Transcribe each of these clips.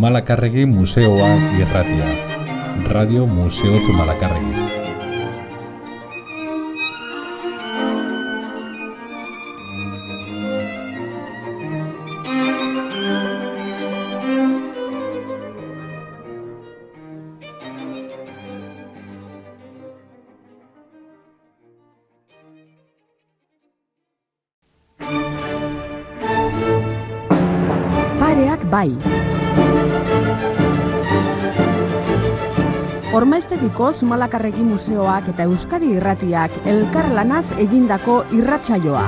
Zumalakarregi Museoa irratia. Radio Museo Zumalakarregi. Zumalakarregi Museoak eta Euskadi Irratiak elkarlanaz egindako irratsaioa.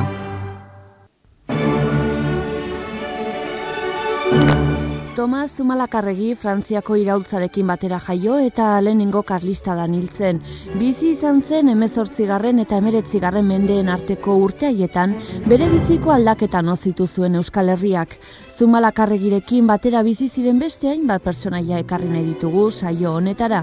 Tomas Zumalakarregi Frantziako iraultzarekin batera jaio eta lehenengo karlista da niltzen. Bizi izan zen emezortzigarren eta emeretzigarren mendeen arteko urteaietan bere biziko aldaketan ozitu zuen Euskal Herriak. Zumalakarregirekin batera bizi ziren beste hainbat pertsonaia ekarri nahi ditugu saio honetara.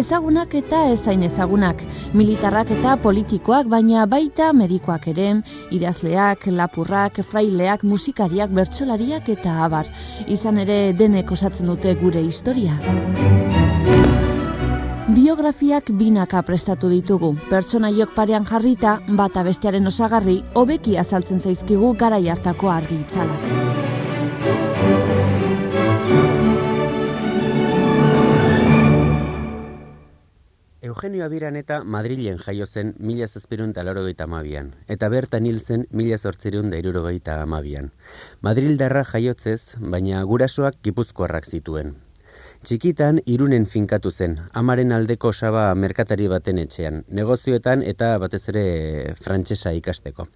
Ezagunak eta ezain ezagunak, militarrak eta politikoak, baina baita medikoak ere, idazleak, lapurrak, fraileak, musikariak, bertsolariak eta abar. Izan ere denek osatzen dute gure historia. Biografiak binaka prestatu ditugu. Pertsonaiok parean jarrita, bata bestearen osagarri, hobeki azaltzen zaizkigu garai hartako argi itzalak. Eugenio Abiraneta Madrilen jaio zen mila zazpirun eta amabian, eta bertan hil zen mila zortzirun da irurogeita amabian. Madrildarra jaiotzez, baina gurasoak gipuzkoarrak zituen. Txikitan irunen finkatu zen, amaren aldeko saba merkatari baten etxean, negozioetan eta batez ere frantsesa ikasteko.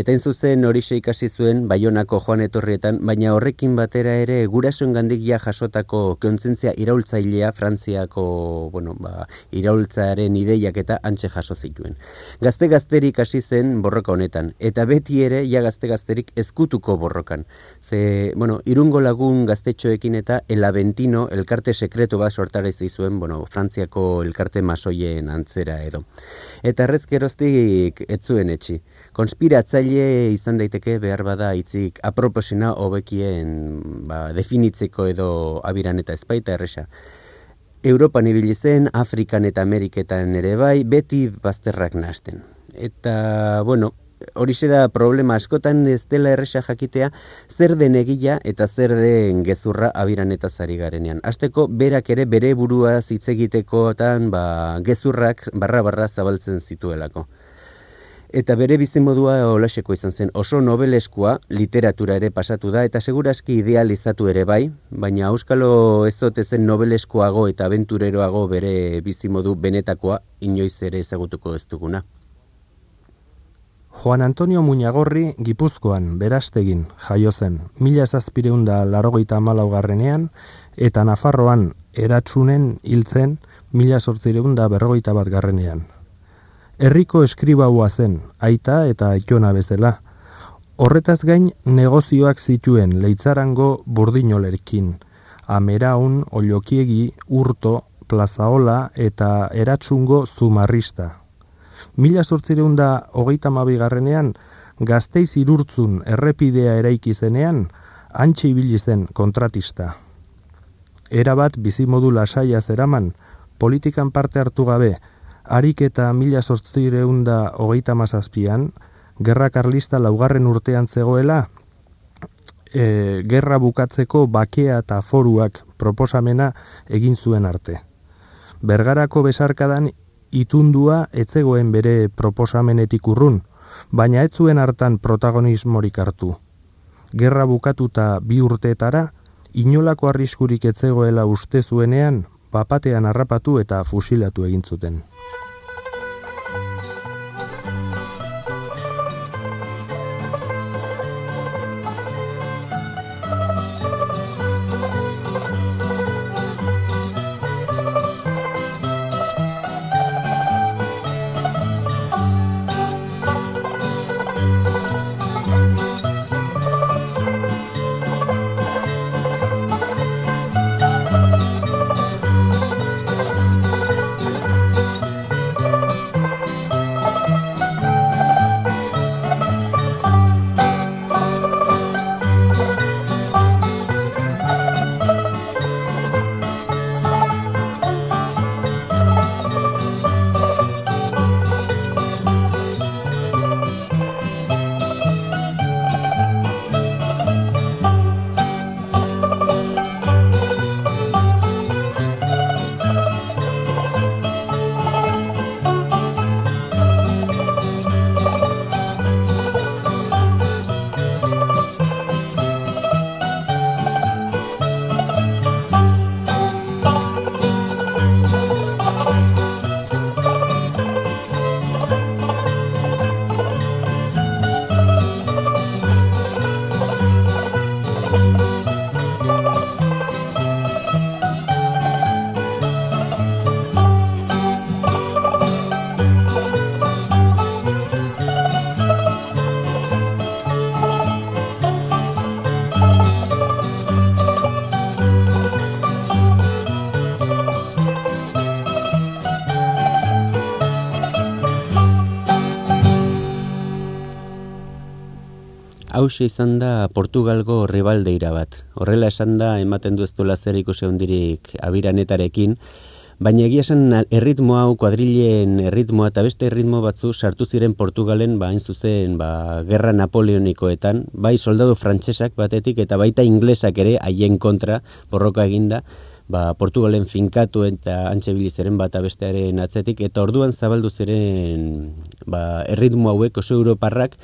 Eta in zuzen horixe ikasi zuen Baionako Joan Etorrietan, baina horrekin batera ere gurasoen gandik ja jasotako kontzientzia iraultzailea Frantziako, bueno, ba, iraultzaren ideiak eta antxe jaso zituen. Gazte gazterik hasi zen borroka honetan eta beti ere ja gazte gazterik ezkutuko borrokan. Ze, bueno, irungo lagun gaztetxoekin eta El Aventino elkarte sekretu bat sortara zuen, bueno, Frantziako elkarte masoien antzera edo. Eta errezkeroztik ez zuen etxi konspiratzaile izan daiteke behar bada hitzik aproposena hobekien ba, definitzeko edo abiran eta ezpaita erresa. Europan ibili zen, Afrikan eta Ameriketan ere bai, beti bazterrak nasten. Eta, bueno, hori da problema askotan ez dela erresa jakitea zer den egila eta zer den gezurra abiran eta zari garenean. Azteko, berak ere bere burua hitz egitekotan ba, gezurrak barra-barra zabaltzen zituelako eta bere bizimodua olaseko izan zen oso nobeleskua literatura ere pasatu da eta seguraski idealizatu ere bai, baina Euskalo ezote zen nobeleskoago eta aventureroago bere bizimodu benetakoa inoiz ere ezagutuko ez duguna. Juan Antonio Muñagorri Gipuzkoan berastegin jaio zen mila zazpireunda larogeita malaugarrenean eta Nafarroan eratsunen hiltzen mila sortzireunda berrogeita bat garrenean. Herriko eskribaua zen, aita eta aitona bezala. Horretaz gain negozioak zituen leitzarango burdinolerkin. Ameraun, olokiegi, urto, plazaola eta eratsungo zumarrista. Mila sortzireunda hogeita mabigarrenean, gazteiz irurtzun errepidea eraiki zenean, antxe ibili zen kontratista. Erabat bizimodu lasaia zeraman, politikan parte hartu gabe, harik eta mila sortzireunda hogeita mazazpian, gerra karlista laugarren urtean zegoela, e, gerra bukatzeko bakea eta foruak proposamena egin zuen arte. Bergarako besarkadan itundua etzegoen bere proposamenetik urrun, baina ez zuen hartan protagonismorik hartu. Gerra bukatuta bi urteetara, inolako arriskurik etzegoela uste zuenean, papatean harrapatu eta fusilatu egin zuten. Hau izan da Portugalgo ribaldeira bat. Horrela esan da, ematen du ez duela zer ikusi hundirik abiranetarekin, baina egia esan erritmo hau, kuadrilen erritmoa eta beste erritmo batzu sartu ziren Portugalen, ba, hain zuzen, ba, gerra napoleonikoetan, bai soldadu frantsesak batetik eta baita inglesak ere haien kontra borroka eginda, ba, Portugalen finkatu eta antxe bilizaren bat abestearen atzetik, eta orduan zabaldu ziren ba, erritmo hauek oso europarrak,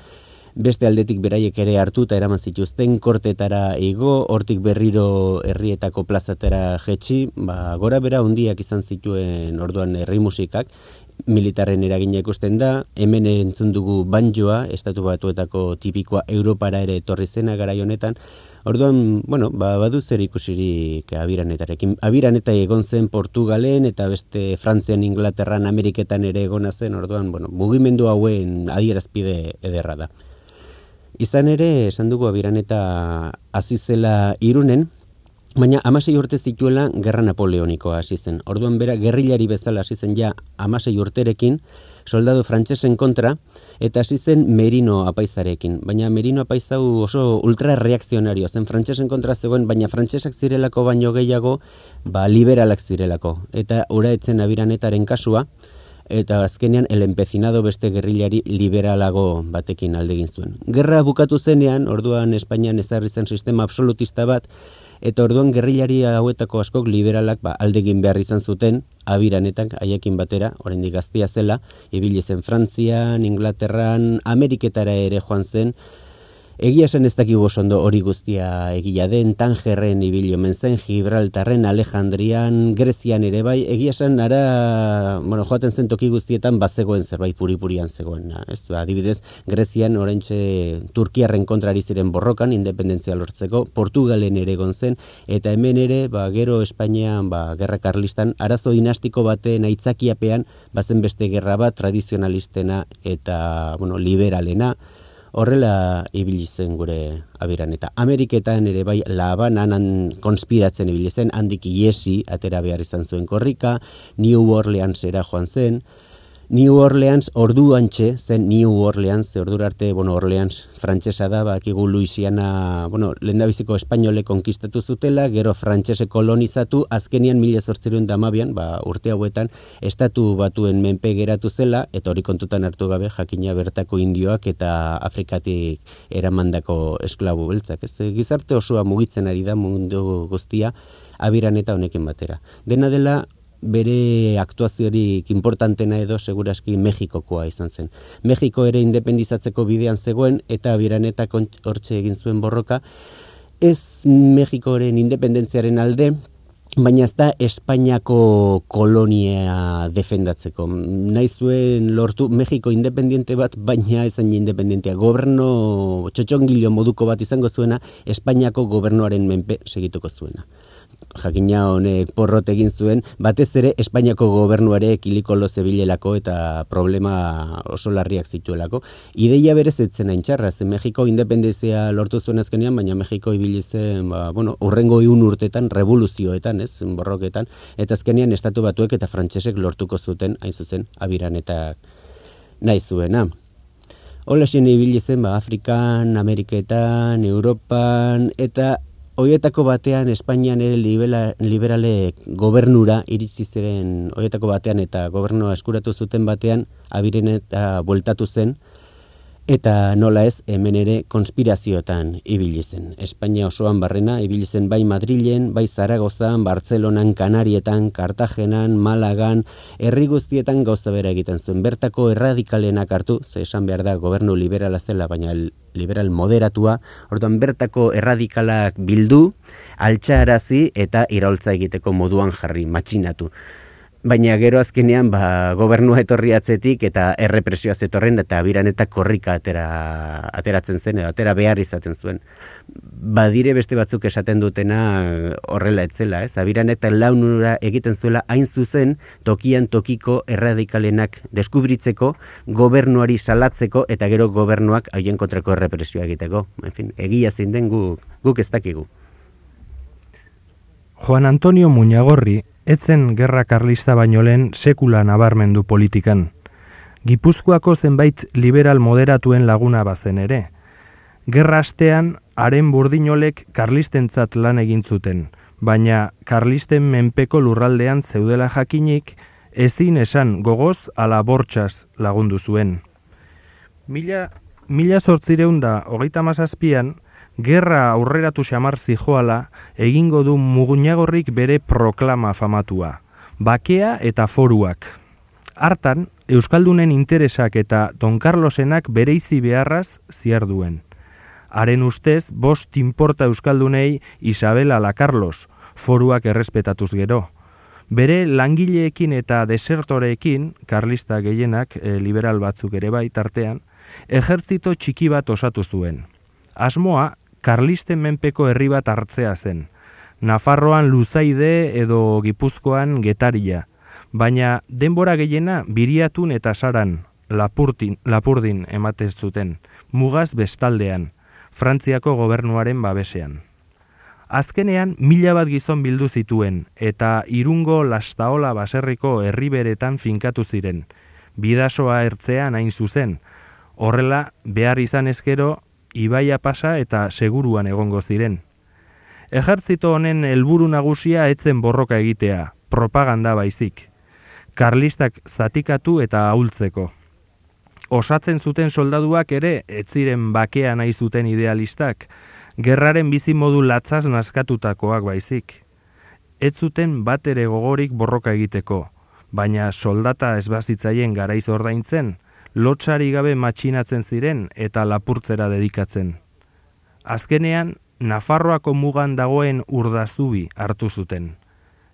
beste aldetik beraiek ere hartu eta eraman zituzten kortetara igo, hortik berriro herrietako plazatera jetxi, ba, gora bera hundiak izan zituen orduan herri musikak, militarren eragina ikusten da, hemen entzun dugu banjoa, estatu batuetako tipikoa Europara ere etorri zena gara honetan, Orduan, bueno, ba, badu zer ikusirik abiranetarekin. Abiraneta egon zen Portugalen eta beste Frantzian, Inglaterran, Ameriketan ere egona zen, orduan, bueno, mugimendu hauen adierazpide ederra da. Izan ere, esan dugu abiraneta azizela irunen, baina amasei urte zituela gerra napoleonikoa hasi zen. Orduan bera, gerrilari bezala hasi zen ja amasei urterekin, soldadu frantsesen kontra, eta hasi zen merino apaizarekin. Baina merino apaizau oso ultra reakzionario zen frantsesen kontra zegoen, baina frantsesak zirelako baino gehiago, ba, liberalak zirelako. Eta ura etzen abiranetaren kasua, eta azkenean el empecinado beste gerrilari liberalago batekin aldegin zuen. Gerra bukatu zenean, orduan Espainian ezarri zen sistema absolutista bat, eta orduan gerrilari hauetako askok liberalak ba, aldegin behar izan zuten, abiranetan, haiekin batera, oraindik gaztia zela, ibili zen Frantzian, Inglaterran, Ameriketara ere joan zen, Egia zen ez dakigu ondo hori guztia egia den, Tangerren ibili omen zen, Gibraltarren, Alejandrian, Grezian ere bai, egia zen ara, bueno, joaten zen toki guztietan bazegoen zerbait puripurian zegoen. Ez, ba, adibidez, Grezian oraintxe Turkiarren kontrari ziren borrokan, independentzia lortzeko, Portugalen ere egon zen, eta hemen ere, ba, gero Espainian, ba, gerra karlistan, arazo dinastiko baten aitzakiapean, bazen beste gerra bat, tradizionalistena eta, bueno, liberalena, horrela ibili zen gure abiran eta Ameriketan ere bai Labanan konspiratzen ibili zen handik iesi atera behar izan zuen korrika New Orleansera joan zen New Orleans orduantxe zen New Orleans, ze ordur arte, bueno, Orleans frantsesa da, bakigu Louisiana, bueno, lendabiziko espainole konkistatu zutela, gero frantsese kolonizatu, azkenian mila zortzeruen damabian, ba, urte hauetan, estatu batuen menpe geratu zela, eta hori kontutan hartu gabe, jakina bertako indioak eta Afrikatik eramandako esklabu beltzak. Ez, gizarte osoa mugitzen ari da mundu guztia, abiran eta honekin batera. Dena dela, bere aktuaziorik importantena edo seguraski Mexikokoa izan zen. Mexiko ere independizatzeko bidean zegoen eta biranetak hortxe egin zuen borroka, ez Mexikoren independentziaren alde, baina ez da Espainiako kolonia defendatzeko. Nahi zuen lortu Mexiko independiente bat, baina ezan independentia. Goberno txotxongilio moduko bat izango zuena, Espainiako gobernuaren menpe segituko zuena jakina honek porrot egin zuen, batez ere Espainiako gobernuare ekiliko zebilelako eta problema oso larriak zituelako. Ideia berez etzen hain txarra, zen Mexiko independizia lortu zuen azkenean, baina Mexiko ibili zen, ba, bueno, urrengo iun urtetan, revoluzioetan, ez, borroketan, eta azkenean estatu batuek eta frantsesek lortuko zuten, hain zuzen, abiran eta nahi zuena. Hola ibili zen, ba, Afrikan, Ameriketan, Europan, eta Hoietako batean Espainian ere liberale gobernura iritsi ziren hoietako batean eta gobernua eskuratu zuten batean abiren eta bueltatu zen Eta nola ez, hemen ere konspirazioetan ibili zen. Espainia osoan barrena ibili zen bai Madrilen, bai Zaragozan, Bartzelonan, Kanarietan, Kartagenan, Malagan, herri guztietan gauza bera egiten zuen. Bertako erradikalenak hartu, ze esan behar da gobernu liberala zela, baina liberal moderatua, orduan bertako erradikalak bildu, altxarazi eta iraultza egiteko moduan jarri, matxinatu baina gero azkenean ba, gobernua etorri atzetik eta errepresioa zetorren eta abiran eta korrika atera, ateratzen zen, edo atera behar izaten zuen. Badire beste batzuk esaten dutena horrela etzela, ez? Abiran eta launura egiten zuela hain zuzen tokian tokiko erradikalenak deskubritzeko, gobernuari salatzeko eta gero gobernuak haien kontrako errepresioa egiteko. En fin, egia zein den guk, guk ez dakigu. Juan Antonio Muñagorri etzen gerra karlista baino lehen sekula nabarmendu politikan. Gipuzkoako zenbait liberal moderatuen laguna bazen ere. Gerra astean, haren burdinolek karlistentzat lan egin zuten, baina karlisten menpeko lurraldean zeudela jakinik, ezin esan gogoz ala bortxaz lagundu zuen. Mila, mila sortzireun da hogeita mazazpian, gerra aurreratu xamar zijoala egingo du mugunagorrik bere proklama famatua, bakea eta foruak. Hartan, Euskaldunen interesak eta Don Carlosenak bereizi beharraz ziar duen. Haren ustez, bost inporta Euskaldunei Isabela la Carlos, foruak errespetatuz gero. Bere langileekin eta desertoreekin, karlista gehienak, e, liberal batzuk ere bai tartean, ejertzito txiki bat osatu zuen. Asmoa, karlisten menpeko herri bat hartzea zen. Nafarroan luzaide edo gipuzkoan getaria, baina denbora gehiena biriatun eta saran, lapurtin, lapurdin ematez zuten, mugaz bestaldean, Frantziako gobernuaren babesean. Azkenean mila bat gizon bildu zituen eta irungo lastaola baserriko herriberetan finkatu ziren. Bidasoa ertzean hain zuzen. Horrela, behar izan ezkero, ibaia pasa eta seguruan egongo ziren. Ejertzito honen helburu nagusia etzen borroka egitea, propaganda baizik. Karlistak zatikatu eta ahultzeko. Osatzen zuten soldaduak ere, ez ziren bakea nahi zuten idealistak, gerraren bizi modu latzaz naskatutakoak baizik. Ez zuten bat ere gogorik borroka egiteko, baina soldata ezbazitzaien garaiz ordaintzen, lotxari gabe matxinatzen ziren eta lapurtzera dedikatzen. Azkenean, Nafarroako mugan dagoen urdazubi hartu zuten.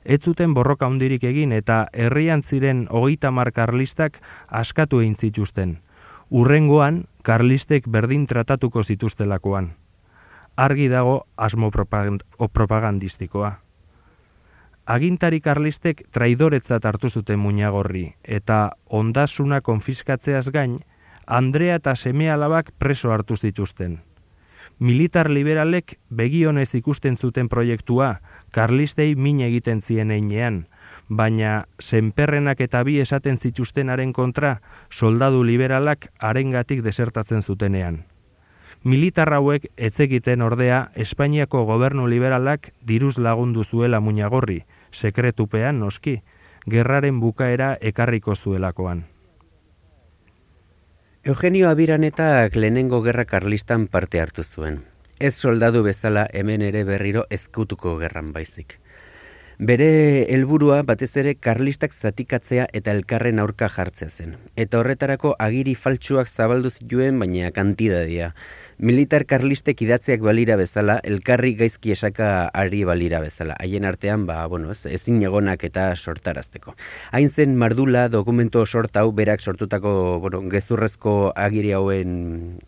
Ez zuten borroka hundirik egin eta herrian ziren hogeita mar karlistak askatu egin zituzten. Urrengoan, karlistek berdin tratatuko zituztelakoan argi dago asmo propagandistikoa. Agintari karlistek traidoretzat hartu zuten muñagorri, eta ondasuna konfiskatzeaz gain, Andrea eta seme alabak preso hartu zituzten. Militar liberalek begionez ikusten zuten proiektua, karlistei min egiten zien einean, baina senperrenak eta bi esaten zituztenaren kontra, soldadu liberalak arengatik desertatzen zutenean. Militar hauek etzekiten ordea Espainiako gobernu liberalak diruz lagundu zuela muñagorri, sekretupean noski, gerraren bukaera ekarriko zuelakoan. Eugenio Abiranetak lehenengo gerra karlistan parte hartu zuen. Ez soldadu bezala hemen ere berriro ezkutuko gerran baizik. Bere helburua batez ere karlistak zatikatzea eta elkarren aurka jartzea zen. Eta horretarako agiri faltsuak zabaldu zituen baina kantidadia militar karlistek idatziak balira bezala, elkarri gaizki esaka ari balira bezala. Haien artean, ba, bueno, ez, ezin egonak eta sortarazteko. Hain zen mardula dokumento sortau berak sortutako bueno, gezurrezko agiri hauen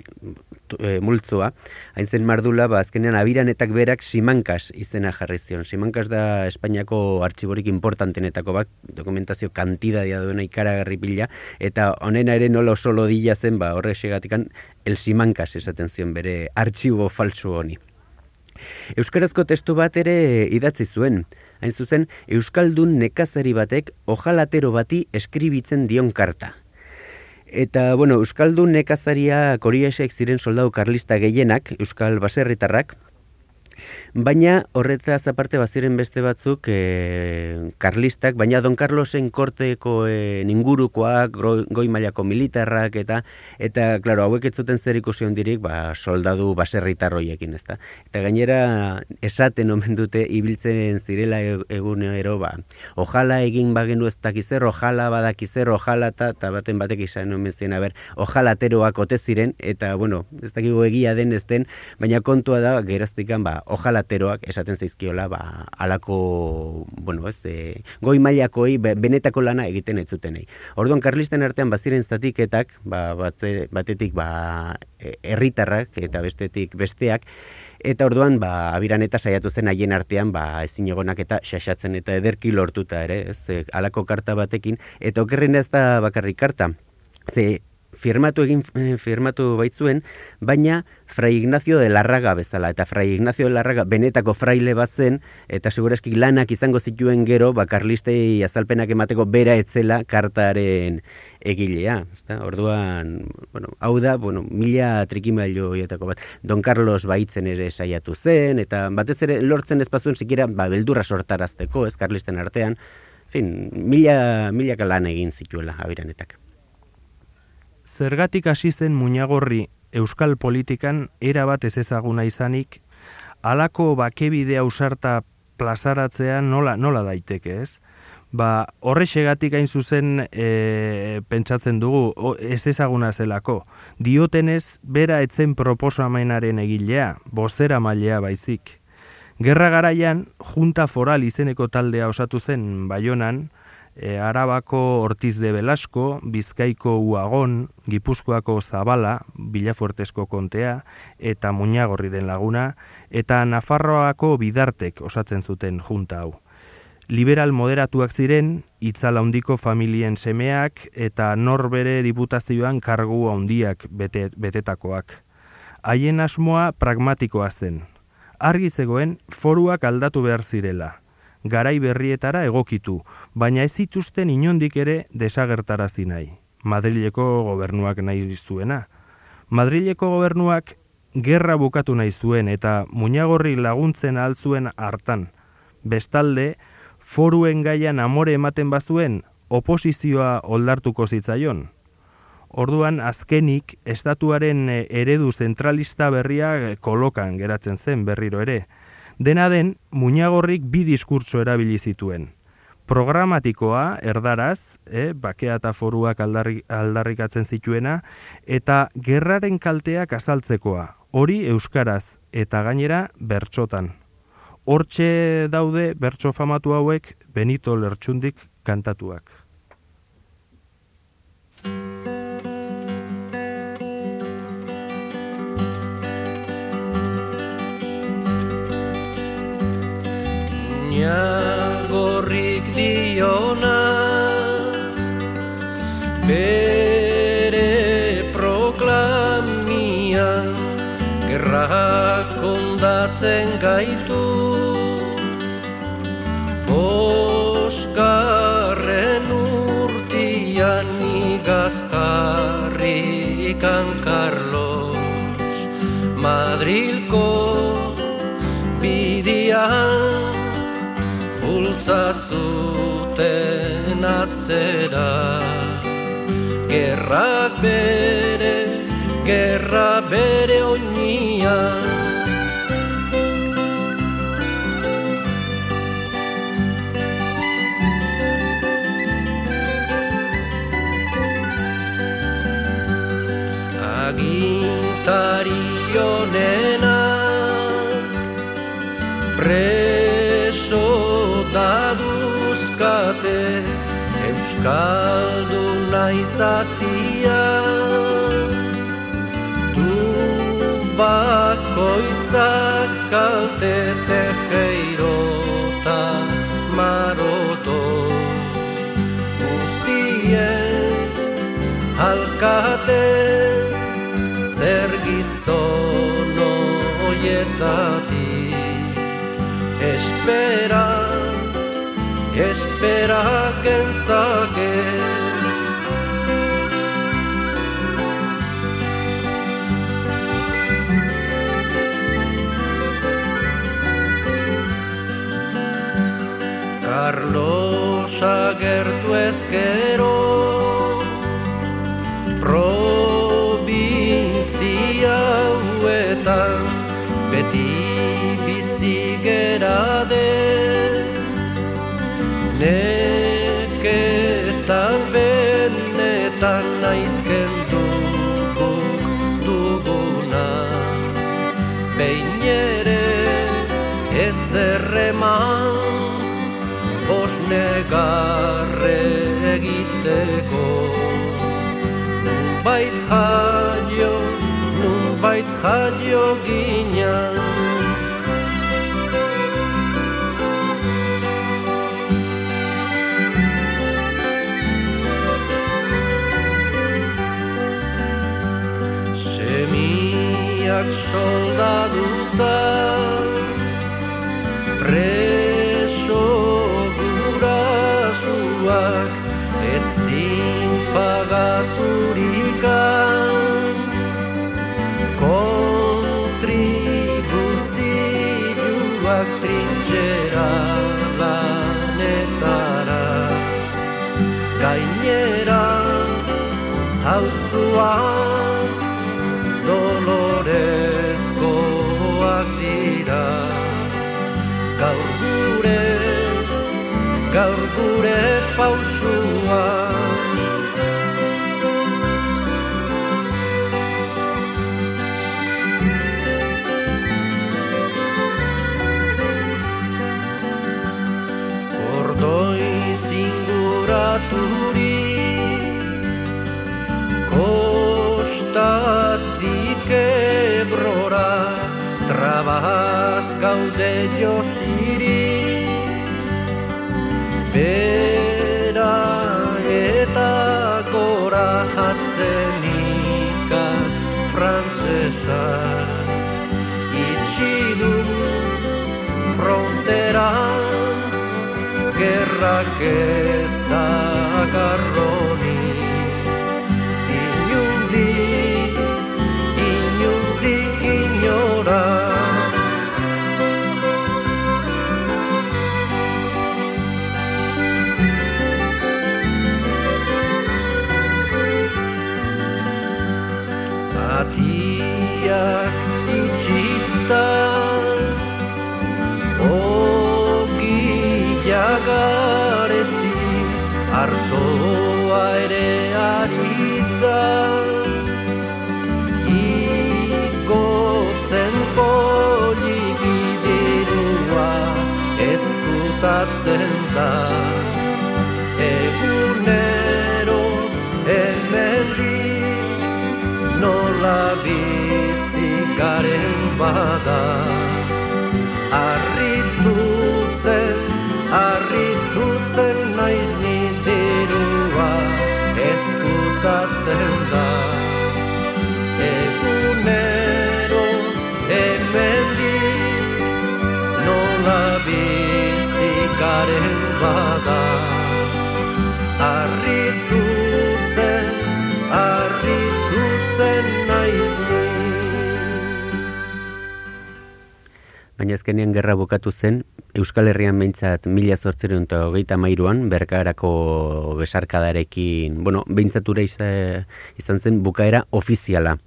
e, multzoa, hain zen mardula, ba, azkenean abiranetak berak simankas izena jarri zion. Simankas da Espainiako artxiborik importantenetako bak, dokumentazio kantidadia duena ikaragarri pila, eta honena ere nola oso lodila zen, ba, horre segatikan, el simankas esaten zion bere artxibo faltsu honi. Euskarazko testu bat ere idatzi zuen, hain zuzen, Euskaldun nekazari batek ojalatero bati eskribitzen dion karta. Eta, bueno, Euskaldun nekazaria koriesek ziren soldau karlista gehienak, Euskal Baserritarrak, Baina horretaz aparte baziren beste batzuk e, karlistak, baina Don Carlosen korteko e, ningurukoak, goi mailako militarrak eta eta claro, hauek ez zuten zer ikusi hondirik, ba soldadu baserritarroiekin, ezta. Eta gainera esaten omen dute ibiltzen zirela e, egunero, ba ojala egin bagenu ez dakizer, ojala badakizer, ojala ta ta baten batek izan omen zien, a ber, ojala teroak ote ziren eta bueno, ez dakigu egia den ez den, baina kontua da geraztikan ba ojalateroak esaten zaizkiola ba alako bueno ez e, goi mailakoi benetako lana egiten ez zutenei orduan karlisten artean baziren zatiketak ba batze, batetik ba e, herritarrak eta bestetik besteak Eta orduan, ba, abiran eta saiatu zen haien artean, ba, ezin egonak eta xaxatzen eta ederki lortuta ere, ez, e, alako karta batekin. Eta okerren ez da bakarrik karta. Ze, firmatu egin eh, firmatu baitzuen, baina Fray Ignacio de Larraga bezala, eta Fray Ignacio de Larraga benetako fraile bat zen, eta segurazki lanak izango zituen gero, bakarlistei azalpenak emateko bera etzela kartaren egilea. Ezta? Orduan, bueno, hau da, bueno, mila trikimailu bat. Don Carlos baitzen ere saiatu zen, eta batez ere lortzen ezpazuen zikera, ba, beldurra sortarazteko, ez, Karlisten artean, fin, mila, mila lan egin zituela, abiranetak. Zergatik hasi zen muñagorri euskal politikan erabat ez ezaguna izanik, alako bakebide ausarta plazaratzea nola, nola daiteke ez? Ba, horrexegatik hain zuzen e, pentsatzen dugu, o, ez ezaguna zelako. Diotenez, bera etzen proposamenaren egilea, bozera mailea baizik. Gerra garaian, junta foral izeneko taldea osatu zen Baionan, e, Arabako Ortiz de Belasko, Bizkaiko Uagon, Gipuzkoako Zabala, Bilafuertesko kontea, eta Muñagorri den laguna, eta Nafarroako Bidartek osatzen zuten junta hau. Liberal moderatuak ziren, itzala handiko familien semeak, eta norbere diputazioan kargu handiak bete, betetakoak. Haien asmoa pragmatikoa zen. Argi zegoen foruak aldatu behar zirela garai berrietara egokitu, baina ez zituzten inondik ere desagertarazi nahi. Madrileko gobernuak nahi zuena. Madrileko gobernuak gerra bukatu nahi zuen eta muñagorri laguntzen altzuen hartan. Bestalde, foruen gaian amore ematen bazuen, oposizioa oldartuko zitzaion. Orduan azkenik estatuaren eredu zentralista berria kolokan geratzen zen berriro ere. Dena den, muñagorrik bi diskurtso erabili zituen. Programatikoa, erdaraz, eh, bakea eta foruak aldarri, aldarrikatzen zituena, eta gerraren kalteak azaltzekoa, hori euskaraz, eta gainera bertxotan. Hortxe daude bertso famatu hauek Benito Lertxundik kantatuak. Baina gorrik diona bere proklamia gerra kondatzen gaitu. Oskarren urtian igaz jarrikan Carlos Madrilko bidian bultza zuten atzera Gerra bere, gerra bere oinia. Agintari honenak daduzkate Euskaldu naizatia Du bakoitzak kalte tejeirota maroto Guztien alkate zer gizon oietatik. Espera espera gentzake Carlos agertu ezkero provintzia huetan beti bizi Neketan Bos negarre egiteko. Nun bait jaio, nun bait jaio ginean Semiak soldaduta gure pausua. Kordoi zinguraturi Kostatik ebrora Trabaz gaude josiri Bera eta gora hatzenika frantzesa Itxi du fronteran gerrak ez dakarroni You. Bada Arritutzen, arritutzen naiz ni Baina azkenean gerra bukatu zen, Euskal Herrian behintzat mila zortzeron eta hogeita mairuan, berkarako besarkadarekin, bueno, behintzatura izan zen bukaera ofiziala.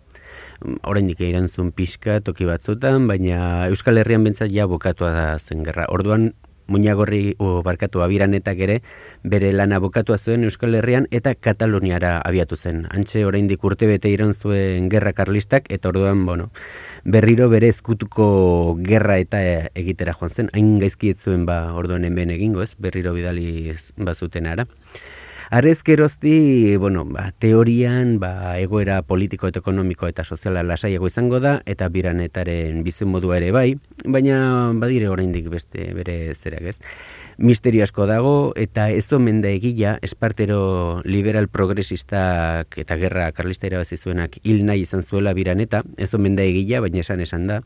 Oraindik iran zuen pixka toki batzutan, baina Euskal Herrian behintzat ja bukatua da zen gerra. Orduan, Muñagorri o barkatu abiranetak ere bere lana bukatua zuen Euskal Herrian eta Kataluniara abiatu zen. Antxe oraindik urte bete iran zuen gerra karlistak eta orduan, bueno, berriro bere ezkutuko gerra eta egitera joan zen. Hain gaizki ez zuen ba orduan hemen egingo, ez? Berriro bidali bazuten ara. Arez gerozti, bueno, ba, teorian, ba, egoera politiko eta ekonomiko eta soziala lasaiago izango da, eta biranetaren bizimodua ere bai, baina badire oraindik beste bere zerak ez. Misterio asko dago, eta ez omen da egila, espartero liberal progresistak eta gerra karlista irabazi zuenak hil nahi izan zuela biraneta, ez omen da egila, baina esan esan da.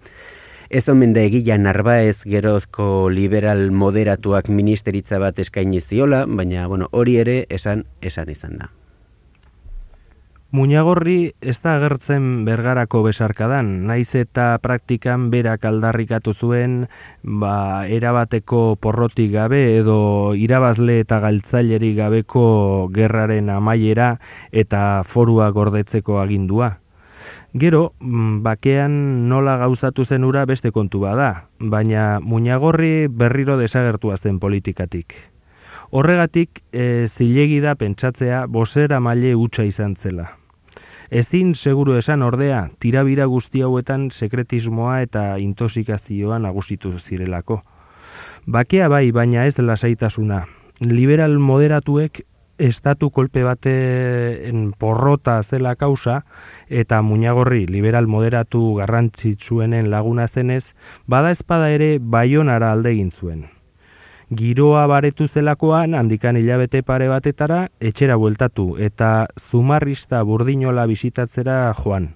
Ez omen da egila Narbaez gerozko liberal moderatuak ministeritza bat eskaini ziola, baina bueno, hori ere esan esan izan da. Muñagorri ez da agertzen bergarako besarkadan, naiz eta praktikan berak aldarrikatu zuen, ba, erabateko porrotik gabe edo irabazle eta galtzaileri gabeko gerraren amaiera eta forua gordetzeko agindua. Gero, mm, bakean nola gauzatu zen ura beste kontu bada, baina Muñagorri berriro desagertua zen politikatik. Horregatik, e, zilegi da pentsatzea bosera maile hutsa izan zela. Ezin seguru esan ordea, tirabira guzti hauetan sekretismoa eta intoxikazioa nagusitu zirelako. Bakea bai, baina ez lasaitasuna. Liberal moderatuek estatu kolpe baten porrota zela kausa, eta muñagorri liberal moderatu garrantzitsuenen laguna zenez, bada espada ere baionara alde egin zuen. Giroa baretu zelakoan, handikan hilabete pare batetara, etxera bueltatu eta zumarrista burdinola bisitatzera joan.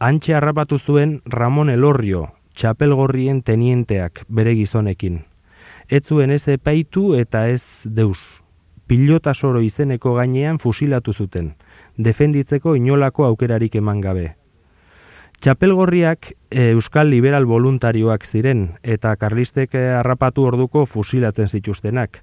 Antxe harrapatu zuen Ramon Elorrio, txapelgorrien tenienteak bere gizonekin. Ez zuen ez epaitu eta ez deus. Pilotasoro izeneko gainean fusilatu zuten, defenditzeko inolako aukerarik eman gabe. Txapelgorriak e, Euskal Liberal voluntarioak ziren eta karlistek e, harrapatu orduko fusilatzen zituztenak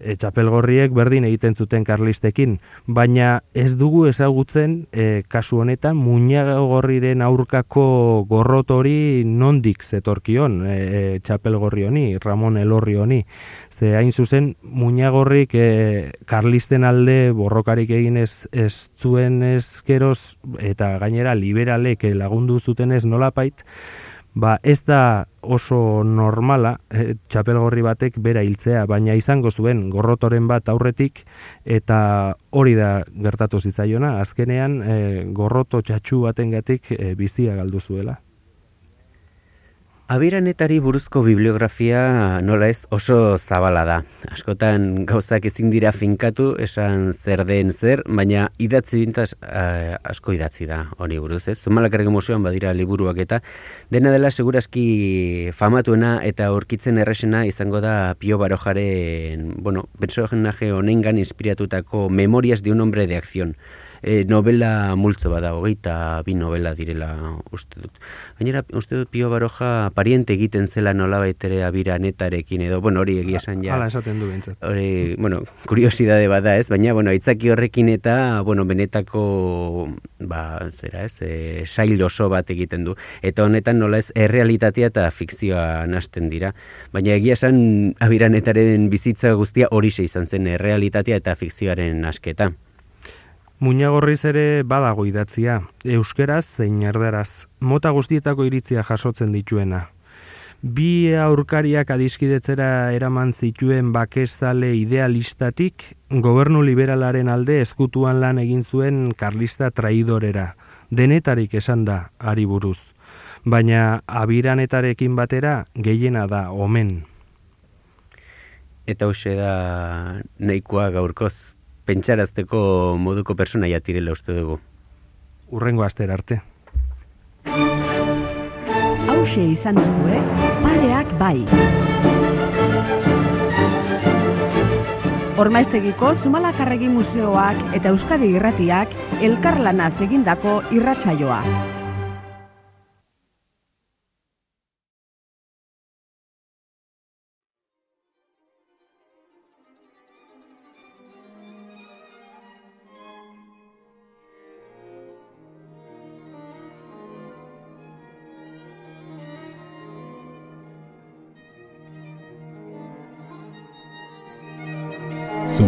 e, txapelgorriek berdin egiten zuten karlistekin, baina ez dugu ezagutzen e, kasu honetan muñagorriren aurkako gorrotori nondik zetorkion e, e, txapelgorri honi, Ramon Elorri honi. Ze hain zuzen muñagorrik e, karlisten alde borrokarik egin ez, ez zuen ezkeroz eta gainera liberalek lagundu zuten ez nolapait, ba ez da oso normala e, txapelgorri batek bera hiltzea, baina izango zuen gorrotoren bat aurretik eta hori da gertatu zitzaiona, azkenean e, gorroto txatxu batengatik e, bizia galdu zuela. Abiranetari buruzko bibliografia nola ez oso zabala da. Askotan gauzak ezin dira finkatu esan zer den zer, baina idatzi bintaz eh, asko idatzi da hori buruz ez. Zumalakarriko museoan badira liburuak eta dena dela segurazki famatuena eta aurkitzen erresena izango da Pio Barojaren, bueno, personaje honengan inspiratutako Memorias de un hombre de acción e, novela multzo bada, hogeita bi novela direla uste dut. Gainera, uste dut Pio Baroja pariente egiten zela nola baitere abira netarekin edo, bueno, hori egia esan ja. Hala esaten du bintzat. Hori, bueno, kuriosidade bada ez, baina, bueno, aitzaki horrekin eta, bueno, benetako, ba, zera ez, e, sail oso bat egiten du. Eta honetan nola ez, errealitatea eta fikzioa nasten dira. Baina egia esan abiranetaren bizitza guztia hori izan zen, errealitatea eta fikzioaren asketa. Muñagorriz ere badago idatzia, euskeraz zein erderaz, mota guztietako iritzia jasotzen dituena. Bi aurkariak adiskidetzera eraman zituen bakezale idealistatik, gobernu liberalaren alde ezkutuan lan egin zuen karlista traidorera, denetarik esan da, ari buruz. Baina abiranetarekin batera gehiena da omen. Eta hoxe da nahikoa gaurkoz pentsarazteko moduko persona jatirela uste dugu. Urrengo aster arte. Hauxe izan duzu, eh? Pareak bai. Ormaestegiko Zumalakarregi Museoak eta Euskadi Irratiak elkarlana egindako irratsaioa.